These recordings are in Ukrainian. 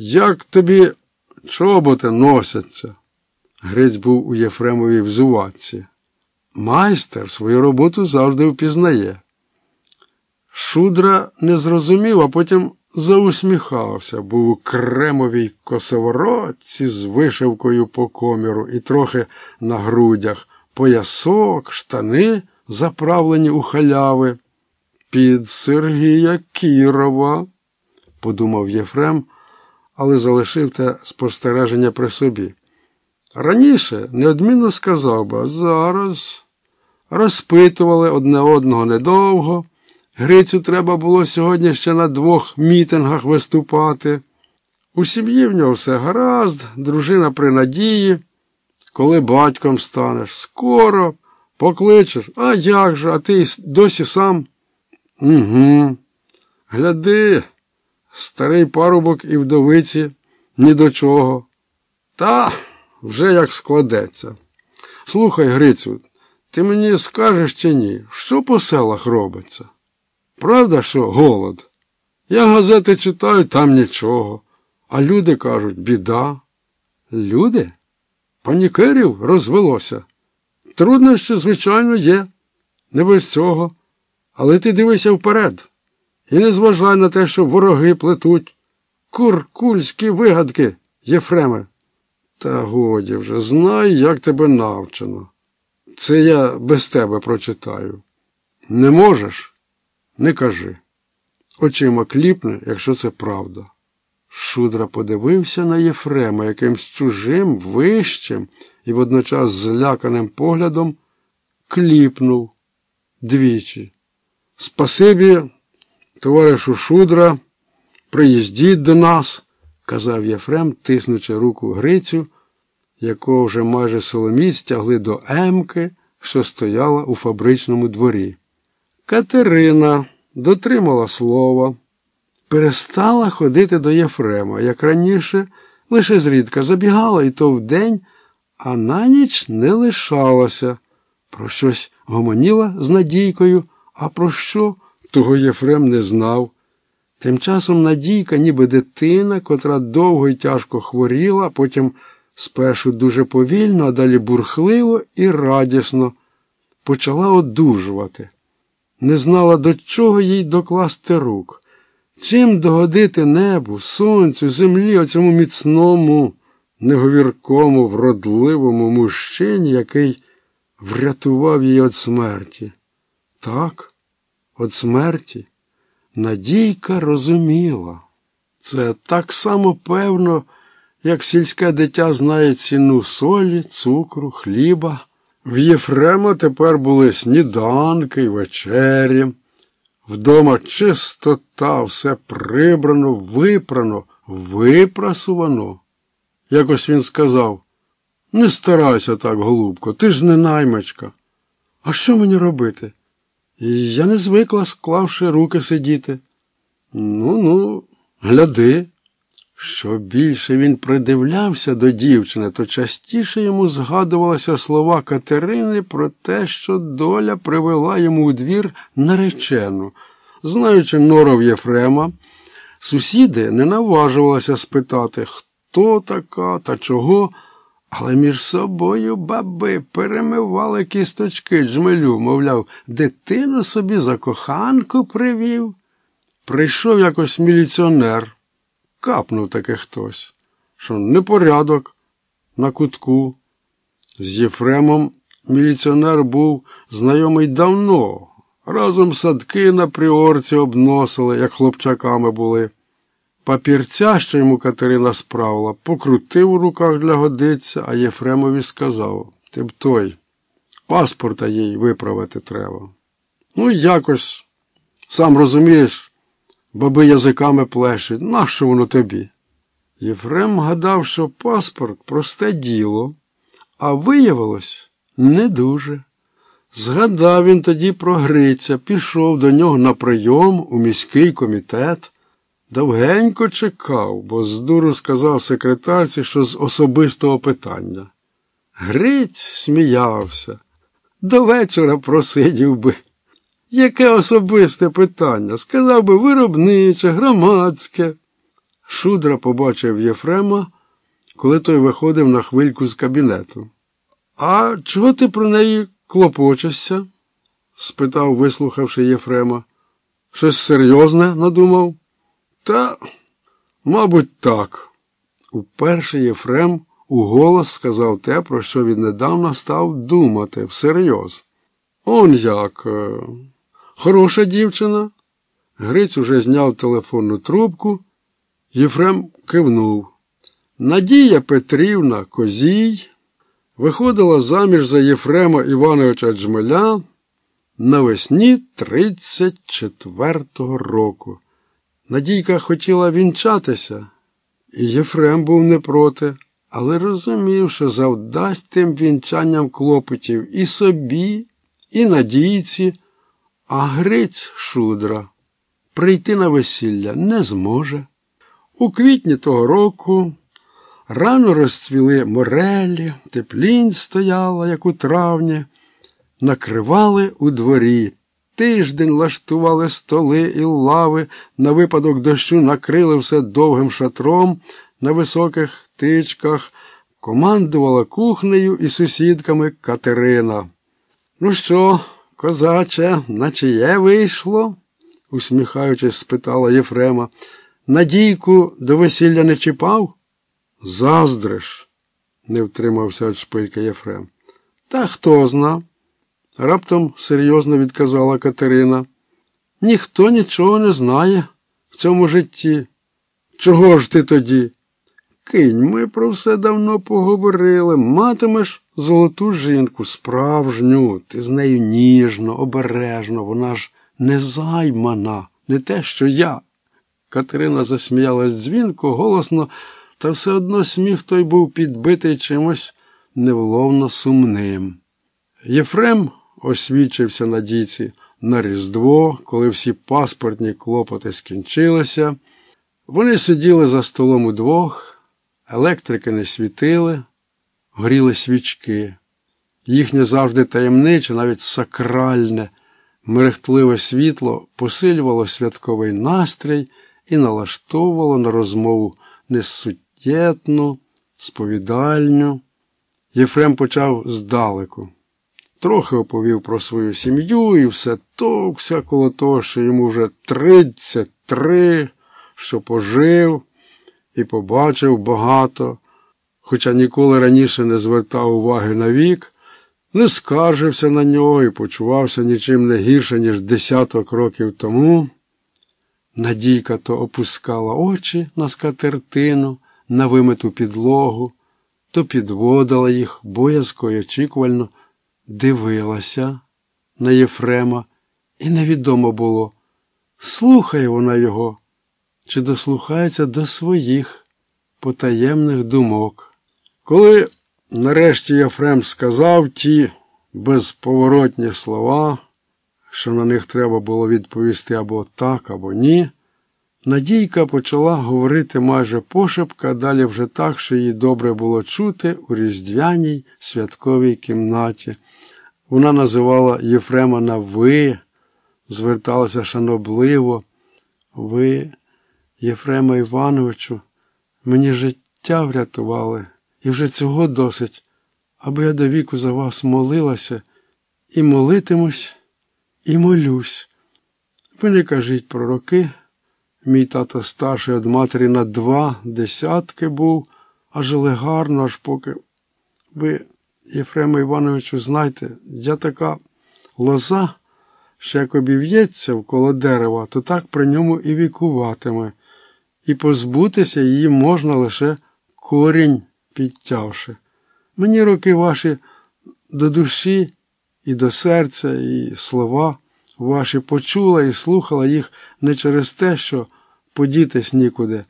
Як тобі чоботи носяться? Грець був у Єфремовій взуватці. Майстер свою роботу завжди впізнає. Шудра не зрозумів, а потім заусміхався, був у кремовій косоворотці з вишивкою по коміру і трохи на грудях, поясок, штани, заправлені у халяви. Під Сергія Кірова, подумав Єфрем, але залишив те спостереження при собі. Раніше неодмінно сказав би, а зараз розпитували одне одного недовго. Грицю треба було сьогодні ще на двох мітингах виступати. У сім'ї в нього все гаразд, дружина при надії. Коли батьком станеш, скоро покличеш, а як же, а ти досі сам? Угу. Гляди, старий парубок і вдовиці ні до чого. Та вже як складеться. Слухай, Грицю, ти мені скажеш чи ні, що по селах робиться? Правда, що голод? Я газети читаю, там нічого. А люди кажуть, біда. Люди? Панікерів розвелося. Труднощі, звичайно, є. Не без цього. Але ти дивися вперед. І не зважай на те, що вороги плетуть. Куркульські вигадки, Єфреме. Та годі вже, знай, як тебе навчено. Це я без тебе прочитаю. Не можеш? Не кажи. Очима кліпне, якщо це правда. Шудра подивився на Єфрема якимсь чужим, вищим і водночас зляканим поглядом кліпнув двічі. Спасибі, товаришу Шудра, приїздіть до нас, казав Єфрем, тиснучи руку Грицю, якого вже майже соломіць тягли до Емки, що стояла у фабричному дворі. Катерина дотримала слова, перестала ходити до Єфрема, як раніше, лише зрідка забігала і то вдень, а на ніч не лишалася. Про щось гомоніла з Надійкою, а про що того Єфрем не знав. Тим часом Надійка, ніби дитина, котра довго і тяжко хворіла, потім спершу дуже повільно, а далі бурхливо і радісно, почала одужувати не знала, до чого їй докласти рук, чим догодити небу, сонцю, землі, оцьому міцному, неговіркому, вродливому мужчині, який врятував її від смерті. Так, від смерті. Надійка розуміла. Це так само певно, як сільське дитя знає ціну солі, цукру, хліба. В Єфрема тепер були сніданки й вечері. Вдома чистота, все прибрано, випрано, випрасувано. Якось він сказав не старайся так, голубко, ти ж не наймачка. А що мені робити? Я не звикла, склавши руки сидіти. Ну, ну, гляди. Що більше він придивлявся до дівчини, то частіше йому згадувалися слова Катерини про те, що доля привела йому у двір наречену. Знаючи норов Єфрема, сусіди не наважувалися спитати, хто така та чого, але між собою баби перемивали кісточки джмелю, мовляв, дитину собі за коханку привів. Прийшов якось міліціонер. Капнув таки хтось, що непорядок на кутку. З Єфремом міліціонер був знайомий давно. Разом садки на приорці обносили, як хлопчаками були. Папірця, що йому Катерина справила, покрутив у руках для годиця, а Єфремові сказав ти б той, паспорта їй виправити треба. Ну, якось, сам розумієш баби язиками плещуть. Нащо воно тобі? Єфрем гадав, що паспорт просте діло, а виявилось не дуже. Згадав він тоді про Гриця, пішов до нього на прийом у міський комітет. Довгенько чекав, бо з дуру сказав секретарці, що з особистого питання. Гриць сміявся. До вечора просидів би. Яке особисте питання? Сказав би виробниче, громадське. Шудра побачив Єфрема, коли той виходив на хвильку з кабінету. А чого ти про неї клопочешся? спитав, вислухавши Єфрема. Щось серйозне надумав? Та, мабуть, так. Уперше Єфрем уголос сказав те, про що він недавно став думати всерйоз. Он як. е, Хороша дівчина. Гриць уже зняв телефонну трубку. Єфрем кивнув. Надія Петрівна Козій виходила заміж за Єфрема Івановича Джмеля навесні 34-го року. Надійка хотіла вінчатися, і Єфрем був не проти, але розумів, що завдасть тим вінчанням клопотів і собі, і надійці, а Гриць Шудра прийти на весілля не зможе. У квітні того року рано розцвіли морелі, теплінь стояла, як у травні, накривали у дворі. Тиждень лаштували столи і лави, на випадок дощу накрили все довгим шатром на високих тичках, командувала кухнею і сусідками Катерина. Ну що, козаче, на чиє вийшло? усміхаючись, спитала Єфрема. Надійку до весілля не чіпав? Заздриш, не втримався від шпилька Єфрем. Та хто зна? Раптом серйозно відказала Катерина. Ніхто нічого не знає в цьому житті. Чого ж ти тоді? Кинь, ми про все давно поговорили. Матимеш золоту жінку, справжню, ти з нею ніжно, обережно, вона ж незаймана, не те, що я. Катерина засміялась дзвінко, голосно, та все одно сміх той був підбитий чимось невловно сумним. Єфрем освічився на дійці на Різдво, коли всі паспортні клопоти скінчилися. Вони сиділи за столом удвох, електрики не світили, горіли свічки. Їхнє завжди таємниче, навіть сакральне, мерехтливе світло посилювало святковий настрій і налаштовувало на розмову несуттєтну, сповідальню. Єфрем почав здалеку. Трохи оповів про свою сім'ю і все товкся коло того, що йому вже тридцять три, що пожив і побачив багато, хоча ніколи раніше не звертав уваги на вік, не скаржився на нього і почувався нічим не гірше, ніж десяток років тому. Надійка то опускала очі на скатертину, на вимиту підлогу, то підводила їх боязко й очікувально, дивилася на Єфрема, і невідомо було, слухає вона його чи дослухається до своїх потаємних думок. Коли нарешті Єфрем сказав ті безповоротні слова, що на них треба було відповісти або так, або ні, Надійка почала говорити майже пошепка, далі вже так, що їй добре було чути у різдвяній святковій кімнаті. Вона називала Єфрема на ви, зверталася шанобливо. Ви, Єфрема Івановичу, мені життя врятували, і вже цього досить, аби я до віку за вас молилася і молитимусь, і молюсь. Ви не кажіть про роки. Мій тато старший від матері на два десятки був, а жили гарно, аж поки ви, Єфрема Івановичу, знаєте, я така лоза, що як обів'ється вколо дерева, то так при ньому і вікуватиме, і позбутися її можна лише корінь підтявши. Мені роки ваші до душі і до серця, і слова ваші почула і слухала їх не через те, що подітись нікуди.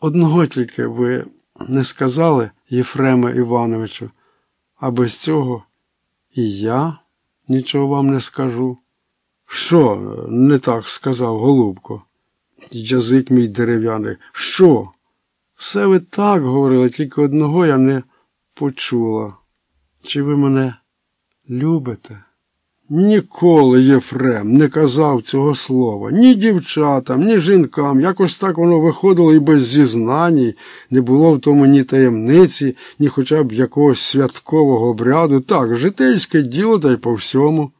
Одного тільки ви не сказали Єфреме Івановичу, а без цього і я нічого вам не скажу. Що не так сказав Голубко? Язик мій дерев'яний. Що? Все ви так говорили, тільки одного я не почула. Чи ви мене любите? Ніколи Єфрем не казав цього слова ні дівчатам, ні жінкам. Якось так воно виходило і без зізнань, не було в тому ні таємниці, ні хоча б якогось святкового обряду. Так, житейське діло та й по всьому.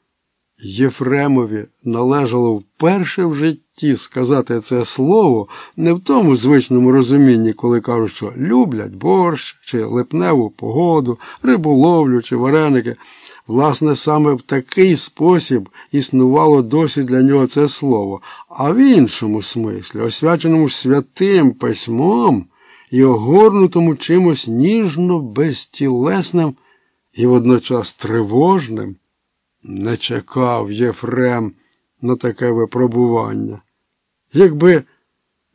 Єфремові належало вперше в житті сказати це слово не в тому звичному розумінні, коли кажуть, що люблять борщ чи липневу погоду, риболовлю чи вареники. Власне, саме в такий спосіб існувало досі для нього це слово, а в іншому смислі, освяченому святим письмом і огорнутому чимось ніжно безтілесним і водночас тривожним. Не чекав Єфрем на таке випробування. Якби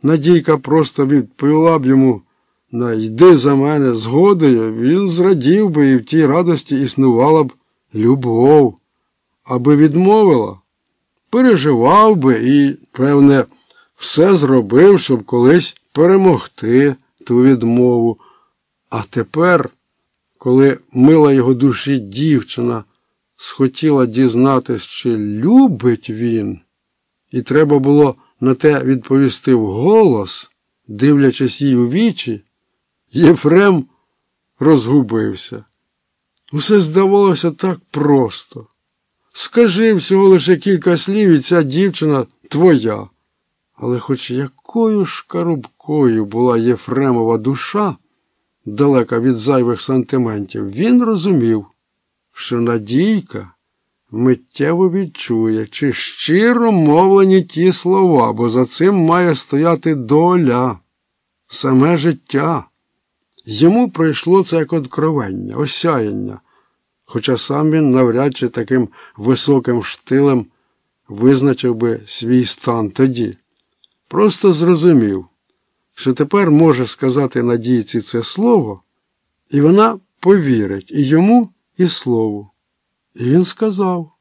Надійка просто відповіла б йому на йди за мене згодою, він зрадів би і в тій радості існувала б любов, аби відмовила, переживав би і, певне, все зробив, щоб колись перемогти ту відмову. А тепер, коли мила його душі дівчина, схотіла дізнатись, чи любить він, і треба було на те відповісти вголос, дивлячись їй у вічі, Єфрем розгубився. Усе здавалося так просто. Скажи всього лише кілька слів, і ця дівчина твоя. Але хоч якою ж карубкою була Єфремова душа, далека від зайвих сантиментів, він розумів що Надійка миттєво відчує, чи щиро мовлені ті слова, бо за цим має стояти доля, саме життя. Йому прийшло це як откровення, осяяння, хоча сам він навряд чи таким високим штилем визначив би свій стан тоді. Просто зрозумів, що тепер може сказати надійці це слово, і вона повірить і йому, і слову. І він сказав